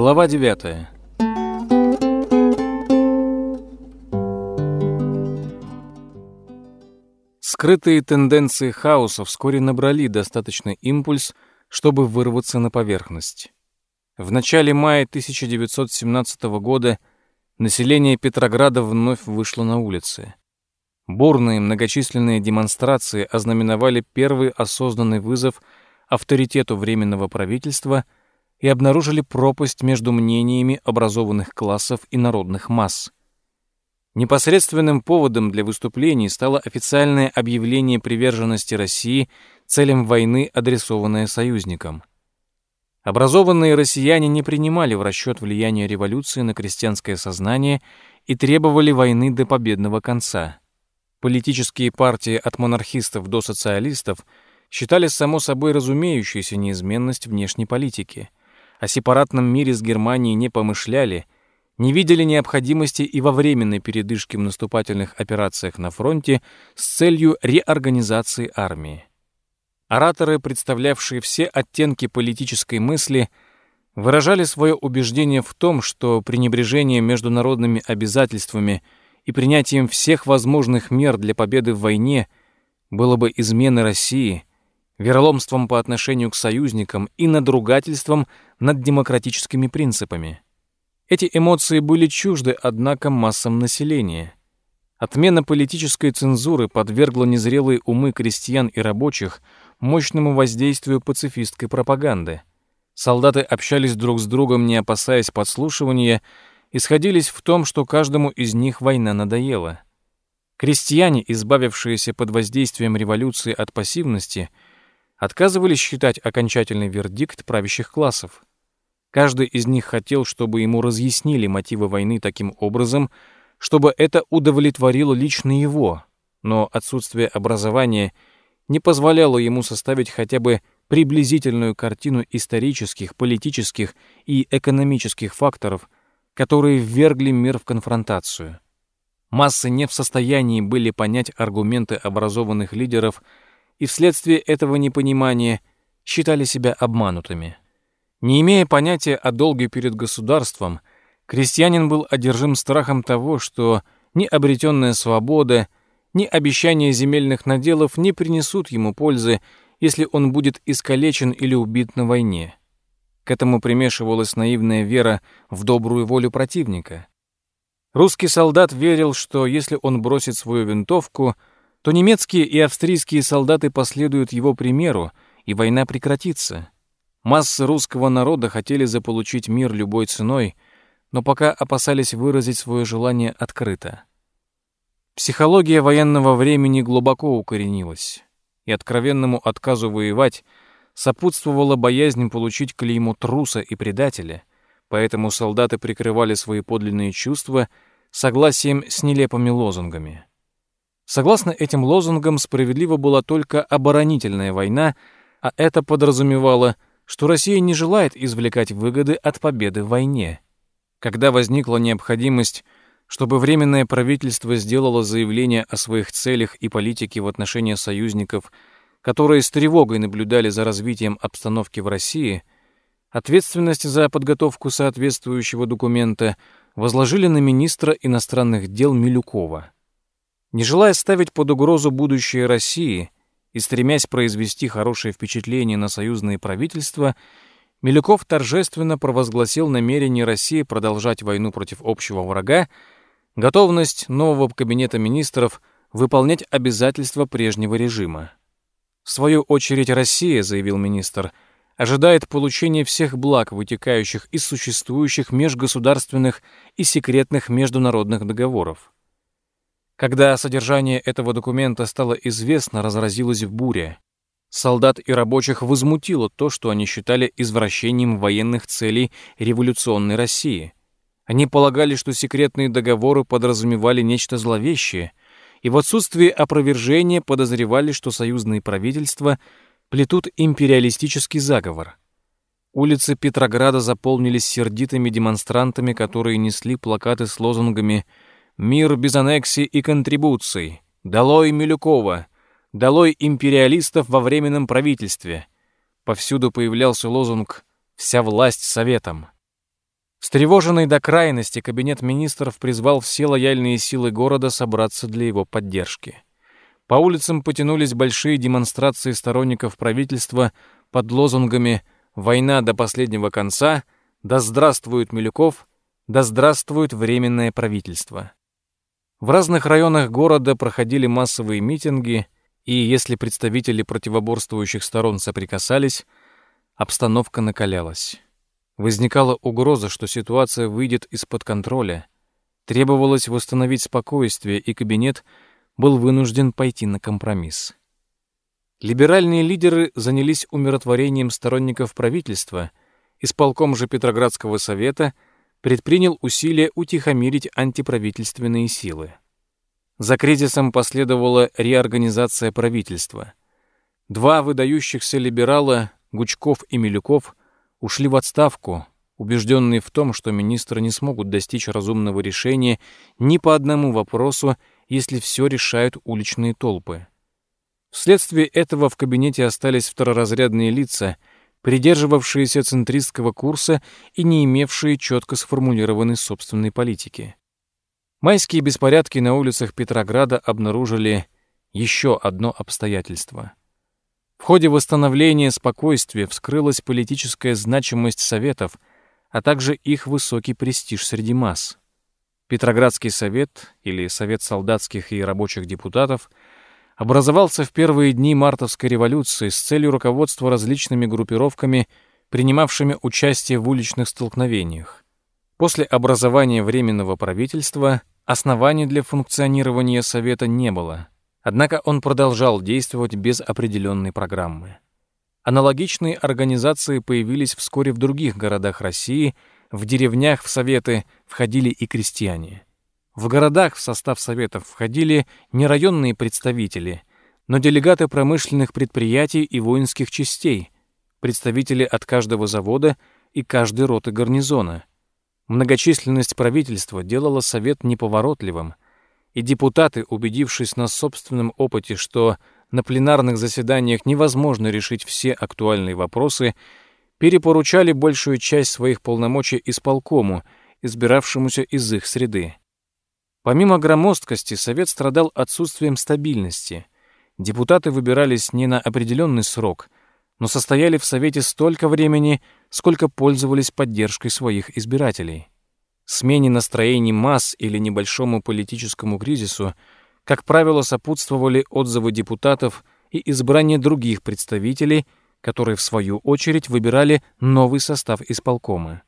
Глава 9. Скрытые тенденции хаоса вскоре набрали достаточный импульс, чтобы вырваться на поверхность. В начале мая 1917 года население Петрограда вновь вышло на улицы. Бурные многочисленные демонстрации ознаменовали первый осознанный вызов авторитету Временного правительства и обнаружили пропасть между мнениями образованных классов и народных масс. Непосредственным поводом для выступлений стало официальное объявление приверженности России целям войны, адресованное союзникам. Образованные россияне не принимали в расчет влияние революции на крестьянское сознание и требовали войны до победного конца. Политические партии от монархистов до социалистов считали само собой разумеющейся неизменность внешней политики. О сепаратном мире с Германией не помышляли, не видели необходимости и во временной передышке в наступательных операциях на фронте с целью реорганизации армии. Ораторы, представлявшие все оттенки политической мысли, выражали свое убеждение в том, что пренебрежение международными обязательствами – и принятием всех возможных мер для победы в войне было бы изменой России, вероломством по отношению к союзникам и надругательством над демократическими принципами. Эти эмоции были чужды, однако, массам населения. Отмена политической цензуры подвергла незрелые умы крестьян и рабочих мощному воздействию пацифистской пропаганды. Солдаты общались друг с другом, не опасаясь подслушивания, и сходились в том, что каждому из них война надоела. Крестьяне, избавившиеся под воздействием революции от пассивности, отказывались считать окончательный вердикт правящих классов. Каждый из них хотел, чтобы ему разъяснили мотивы войны таким образом, чтобы это удовлетворило лично его, но отсутствие образования не позволяло ему составить хотя бы приблизительную картину исторических, политических и экономических факторов – которые ввергли мир в конфронтацию. Массы не в состоянии были понять аргументы образованных лидеров и вследствие этого непонимания считали себя обманутыми. Не имея понятия о долге перед государством, крестьянин был одержим страхом того, что ни обретенная свобода, ни обещания земельных наделов не принесут ему пользы, если он будет искалечен или убит на войне. К этому примешивалась наивная вера в добрую волю противника. Русский солдат верил, что если он бросит свою винтовку, то немецкие и австрийские солдаты последуют его примеру, и война прекратится. Массы русского народа хотели заполучить мир любой ценой, но пока опасались выразить свое желание открыто. Психология военного времени глубоко укоренилась, и откровенному отказу воевать — сопутствовала боязнь получить клейму труса и предателя, поэтому солдаты прикрывали свои подлинные чувства согласием с нелепыми лозунгами. Согласно этим лозунгам, справедлива была только оборонительная война, а это подразумевало, что Россия не желает извлекать выгоды от победы в войне. Когда возникла необходимость, чтобы Временное правительство сделало заявление о своих целях и политике в отношении союзников – которые с тревогой наблюдали за развитием обстановки в России, ответственность за подготовку соответствующего документа возложили на министра иностранных дел Милюкова. Не желая ставить под угрозу будущее России и стремясь произвести хорошее впечатление на союзные правительства, Милюков торжественно провозгласил намерение России продолжать войну против общего врага, готовность нового кабинета министров выполнять обязательства прежнего режима. В свою очередь Россия, заявил министр, ожидает получения всех благ, вытекающих из существующих межгосударственных и секретных международных договоров. Когда содержание этого документа стало известно, разразилась буря. Солдат и рабочих возмутило то, что они считали извращением военных целей революционной России. Они полагали, что секретные договоры подразумевали нечто зловещее, и в отсутствие опровержения подозревали, что союзные правительства плетут империалистический заговор. Улицы Петрограда заполнились сердитыми демонстрантами, которые несли плакаты с лозунгами «Мир без аннексий и контрибуций», «Долой Милюкова», «Долой империалистов во временном правительстве». Повсюду появлялся лозунг «Вся власть советом». Встревоженный до крайности, кабинет министров призвал все лояльные силы города собраться для его поддержки. По улицам потянулись большие демонстрации сторонников правительства под лозунгами «Война до последнего конца», «Да здравствует Милюков», «Да здравствует Временное правительство». В разных районах города проходили массовые митинги, и если представители противоборствующих сторон соприкасались, обстановка накалялась. Возникала угроза, что ситуация выйдет из-под контроля. Требовалось восстановить спокойствие, и кабинет был вынужден пойти на компромисс. Либеральные лидеры занялись умиротворением сторонников правительства, исполком же Петроградского совета предпринял усилия утихомирить антиправительственные силы. За кризисом последовала реорганизация правительства. Два выдающихся либерала, Гучков и Милюков, ушли в отставку, убежденные в том, что министры не смогут достичь разумного решения ни по одному вопросу, если все решают уличные толпы. Вследствие этого в кабинете остались второразрядные лица, придерживавшиеся центристского курса и не имевшие четко сформулированной собственной политики. Майские беспорядки на улицах Петрограда обнаружили еще одно обстоятельство. В ходе восстановления спокойствия вскрылась политическая значимость Советов, а также их высокий престиж среди масс. Петроградский совет, или Совет солдатских и рабочих депутатов, образовался в первые дни мартовской революции с целью руководства различными группировками, принимавшими участие в уличных столкновениях. После образования Временного правительства оснований для функционирования Совета не было — Однако он продолжал действовать без определенной программы. Аналогичные организации появились вскоре в других городах России, в деревнях в Советы входили и крестьяне. В городах в состав Советов входили не районные представители, но делегаты промышленных предприятий и воинских частей, представители от каждого завода и каждой роты гарнизона. Многочисленность правительства делала Совет неповоротливым – и депутаты, убедившись на собственном опыте, что на пленарных заседаниях невозможно решить все актуальные вопросы, перепоручали большую часть своих полномочий исполкому, избиравшемуся из их среды. Помимо громоздкости, Совет страдал отсутствием стабильности. Депутаты выбирались не на определенный срок, но состояли в Совете столько времени, сколько пользовались поддержкой своих избирателей смене настроений масс или небольшому политическому кризису, как правило, сопутствовали отзывы депутатов и избрание других представителей, которые, в свою очередь, выбирали новый состав исполкома.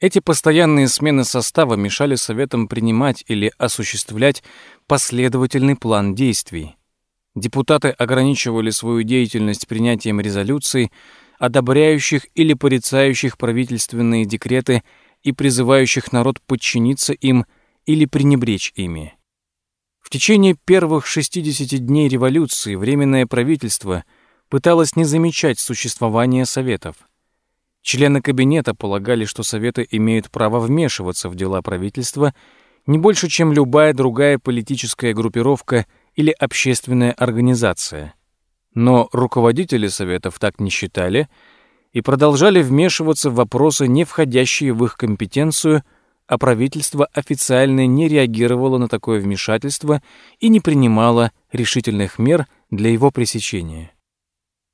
Эти постоянные смены состава мешали Советам принимать или осуществлять последовательный план действий. Депутаты ограничивали свою деятельность принятием резолюций, одобряющих или порицающих правительственные декреты и призывающих народ подчиниться им или пренебречь ими. В течение первых 60 дней революции Временное правительство пыталось не замечать существования Советов. Члены кабинета полагали, что Советы имеют право вмешиваться в дела правительства не больше, чем любая другая политическая группировка или общественная организация. Но руководители Советов так не считали — и продолжали вмешиваться в вопросы, не входящие в их компетенцию, а правительство официально не реагировало на такое вмешательство и не принимало решительных мер для его пресечения.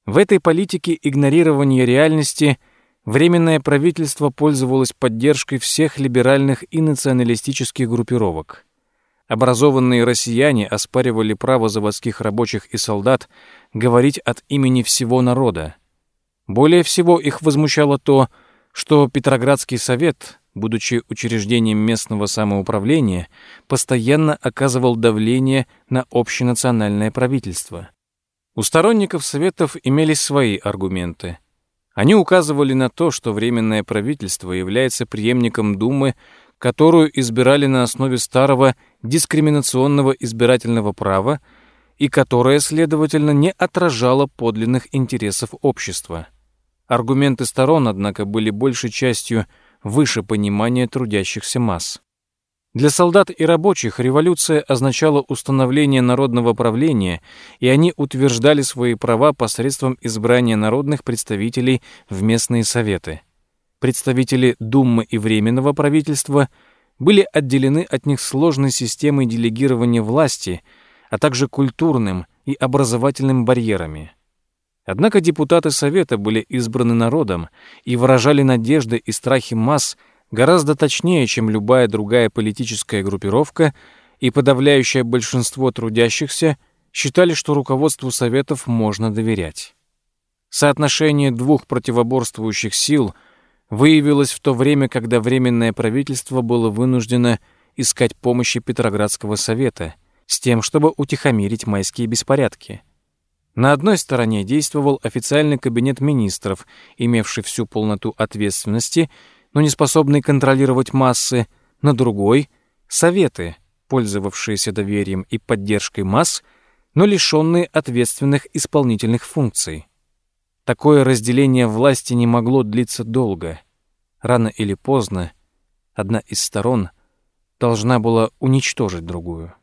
В этой политике игнорирования реальности Временное правительство пользовалось поддержкой всех либеральных и националистических группировок. Образованные россияне оспаривали право заводских рабочих и солдат говорить от имени всего народа. Более всего их возмущало то, что Петроградский совет, будучи учреждением местного самоуправления, постоянно оказывал давление на общенациональное правительство. У сторонников советов имелись свои аргументы. Они указывали на то, что Временное правительство является преемником Думы, которую избирали на основе старого дискриминационного избирательного права и которая, следовательно, не отражала подлинных интересов общества. Аргументы сторон, однако, были большей частью выше понимания трудящихся масс. Для солдат и рабочих революция означала установление народного правления, и они утверждали свои права посредством избрания народных представителей в местные советы. представители Думы и Временного правительства были отделены от них сложной системой делегирования власти, а также культурным и образовательным барьерами. Однако депутаты Совета были избраны народом и выражали надежды и страхи масс гораздо точнее, чем любая другая политическая группировка, и подавляющее большинство трудящихся считали, что руководству Советов можно доверять. Соотношение двух противоборствующих сил выявилось в то время, когда Временное правительство было вынуждено искать помощи Петроградского совета с тем, чтобы утихомирить майские беспорядки. На одной стороне действовал официальный кабинет министров, имевший всю полноту ответственности, но не способный контролировать массы, на другой — советы, пользовавшиеся доверием и поддержкой масс, но лишенные ответственных исполнительных функций. Такое разделение власти не могло длиться долго. Рано или поздно одна из сторон должна была уничтожить другую.